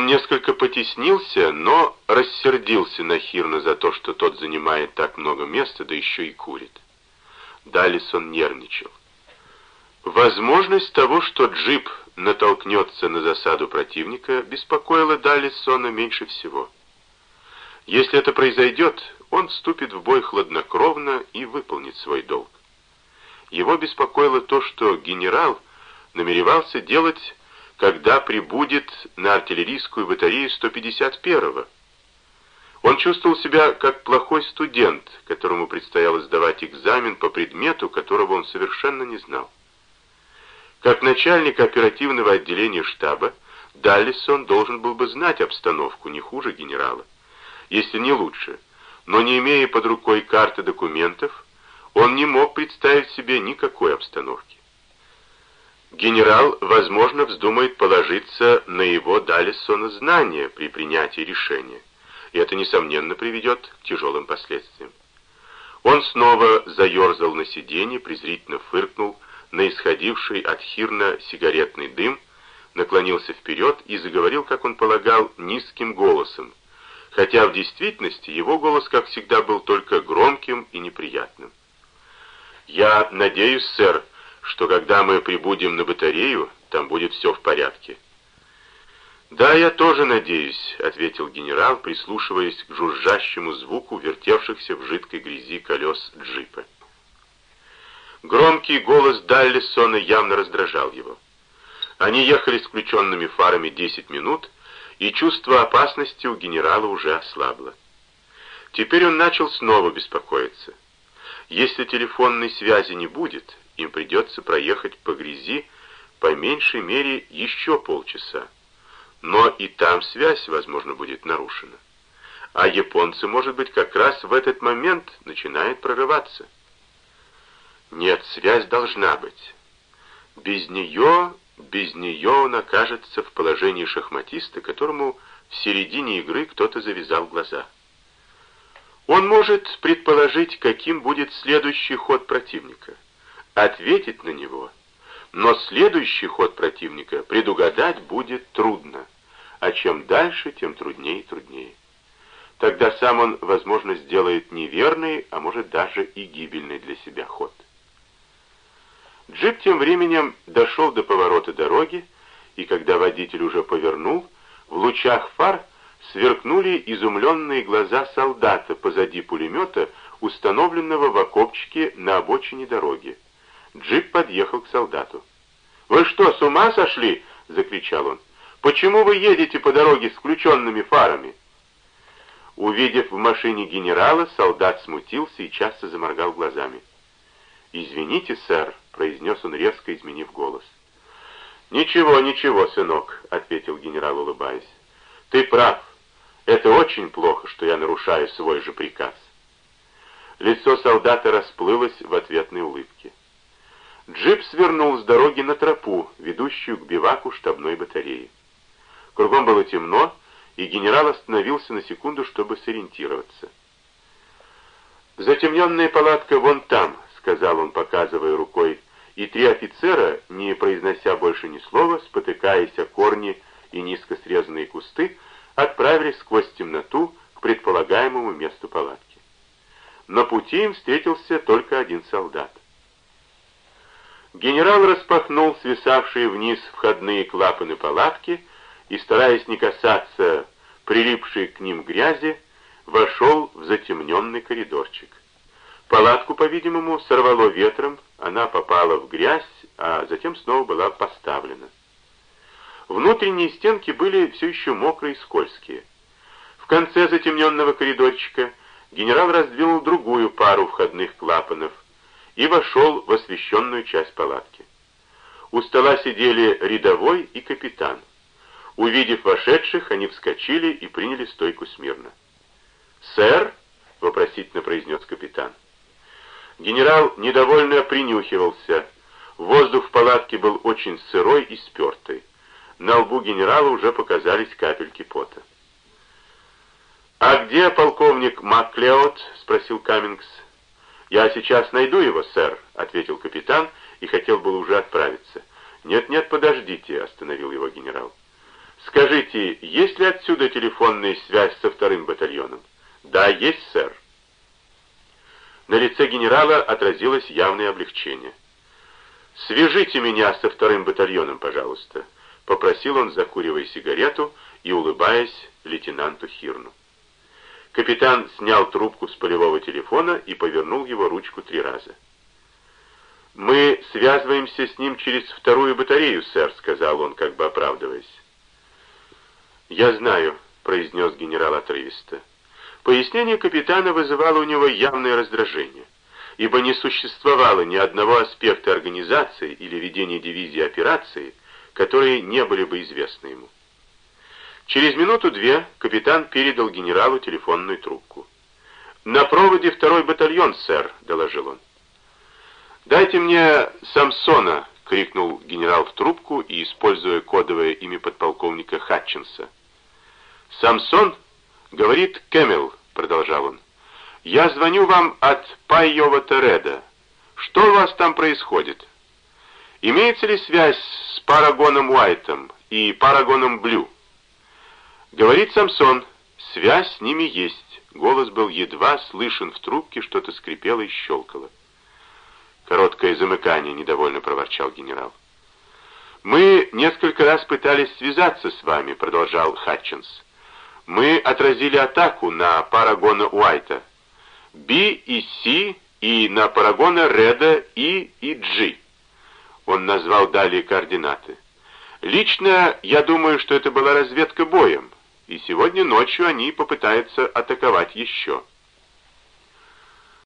Он несколько потеснился, но рассердился на Хирна за то, что тот занимает так много места, да еще и курит. Далисон нервничал. Возможность того, что джип натолкнется на засаду противника, беспокоила Далисона меньше всего. Если это произойдет, он вступит в бой хладнокровно и выполнит свой долг. Его беспокоило то, что генерал намеревался делать, когда прибудет на артиллерийскую батарею 151-го. Он чувствовал себя как плохой студент, которому предстояло сдавать экзамен по предмету, которого он совершенно не знал. Как начальник оперативного отделения штаба, Даллисон должен был бы знать обстановку не хуже генерала, если не лучше, но не имея под рукой карты документов, он не мог представить себе никакой обстановки. Генерал, возможно, вздумает положиться на его Даллисона знания при принятии решения, и это, несомненно, приведет к тяжелым последствиям. Он снова заерзал на сиденье, презрительно фыркнул, на исходивший от Хирна сигаретный дым, наклонился вперед и заговорил, как он полагал, низким голосом, хотя в действительности его голос, как всегда, был только громким и неприятным. «Я надеюсь, сэр, что когда мы прибудем на батарею, там будет все в порядке». «Да, я тоже надеюсь», — ответил генерал, прислушиваясь к жужжащему звуку вертевшихся в жидкой грязи колес джипа. Громкий голос Даллисона явно раздражал его. Они ехали с включенными фарами 10 минут, и чувство опасности у генерала уже ослабло. Теперь он начал снова беспокоиться. Если телефонной связи не будет, им придется проехать по грязи по меньшей мере еще полчаса. Но и там связь, возможно, будет нарушена. А японцы, может быть, как раз в этот момент начинают прорываться. Нет, связь должна быть. Без нее, без нее он окажется в положении шахматиста, которому в середине игры кто-то завязал глаза. Он может предположить, каким будет следующий ход противника, ответить на него, но следующий ход противника предугадать будет трудно, а чем дальше, тем труднее и труднее. Тогда сам он, возможно, сделает неверный, а может даже и гибельный для себя ход. Джип тем временем дошел до поворота дороги, и когда водитель уже повернул, в лучах фар сверкнули изумленные глаза солдата позади пулемета, установленного в окопчике на обочине дороги. Джип подъехал к солдату. «Вы что, с ума сошли?» — закричал он. «Почему вы едете по дороге с включенными фарами?» Увидев в машине генерала, солдат смутился и часто заморгал глазами. «Извините, сэр», — произнес он, резко изменив голос. «Ничего, ничего, сынок», — ответил генерал, улыбаясь. «Ты прав. Это очень плохо, что я нарушаю свой же приказ». Лицо солдата расплылось в ответной улыбке. Джип свернул с дороги на тропу, ведущую к биваку штабной батареи. Кругом было темно, и генерал остановился на секунду, чтобы сориентироваться. «Затемненная палатка вон там», сказал он, показывая рукой, и три офицера, не произнося больше ни слова, спотыкаясь о корни и низко срезанные кусты, отправились сквозь темноту к предполагаемому месту палатки. На пути им встретился только один солдат. Генерал распахнул свисавшие вниз входные клапаны палатки и, стараясь не касаться прилипшей к ним грязи, вошел в затемненный коридорчик. Палатку, по-видимому, сорвало ветром, она попала в грязь, а затем снова была поставлена. Внутренние стенки были все еще мокрые и скользкие. В конце затемненного коридорчика генерал раздвинул другую пару входных клапанов и вошел в освещенную часть палатки. У стола сидели рядовой и капитан. Увидев вошедших, они вскочили и приняли стойку смирно. «Сэр?» — вопросительно произнес капитан. Генерал недовольно принюхивался. Воздух в палатке был очень сырой и спертый. На лбу генерала уже показались капельки пота. «А где полковник Маклеод?» — спросил Каммингс. «Я сейчас найду его, сэр», — ответил капитан и хотел был уже отправиться. «Нет-нет, подождите», — остановил его генерал. Скажите, есть ли отсюда телефонная связь со вторым батальоном? Да, есть, сэр. На лице генерала отразилось явное облегчение. «Свяжите меня со вторым батальоном, пожалуйста», — попросил он, закуривая сигарету и улыбаясь лейтенанту Хирну. Капитан снял трубку с полевого телефона и повернул его ручку три раза. «Мы связываемся с ним через вторую батарею, сэр», — сказал он, как бы оправдываясь. «Я знаю», — произнес генерал отрывисто. Пояснение капитана вызывало у него явное раздражение, ибо не существовало ни одного аспекта организации или ведения дивизии операции, которые не были бы известны ему. Через минуту-две капитан передал генералу телефонную трубку. «На проводе второй батальон, сэр», — доложил он. «Дайте мне Самсона!» — крикнул генерал в трубку и, используя кодовое имя подполковника Хатчинса. «Самсон?» — говорит Кэмел, — продолжал он. «Я звоню вам от Пайова Тереда. Что у вас там происходит? Имеется ли связь с Парагоном Уайтом и Парагоном Блю?» Говорит Самсон, связь с ними есть. Голос был едва слышен в трубке, что-то скрипело и щелкало. Короткое замыкание, недовольно проворчал генерал. «Мы несколько раз пытались связаться с вами», — продолжал Хатчинс. «Мы отразили атаку на Парагона Уайта. Би и Си и на Парагона Реда И и Джи». Он назвал далее координаты. «Лично я думаю, что это была разведка боем и сегодня ночью они попытаются атаковать еще.